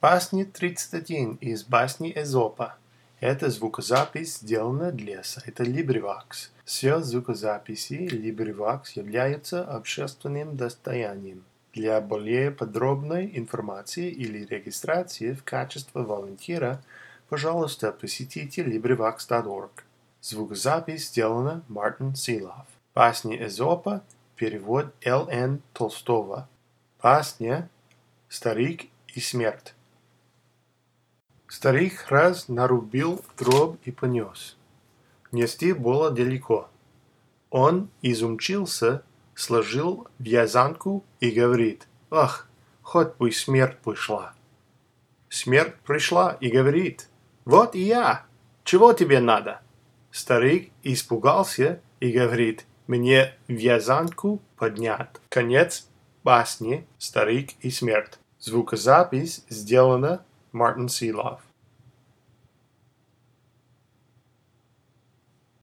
Басни 31 из басни Эзопа. Эта звукозапись сделана для сайта LibriVox. Все звукозаписи LibriVox являются общественным достоянием. Для более подробной информации или регистрации в качестве волонтера, пожалуйста, посетите LibriVox.org. Звукозапись сделана Мартин Силов. Басни Эзопа. Перевод Л.Н. Толстого. Басня «Старик и смерть». Старик раз нарубил дров и понес. Нести было далеко. Он изумчился, сложил вязанку и говорит, «Ах, хоть бы смерть пришла». Смерть пришла и говорит, «Вот и я, чего тебе надо?» Старик испугался и говорит, «Мне вязанку поднят». Конец басни «Старик и смерть». Звукозапись сделана Martin Seeloff.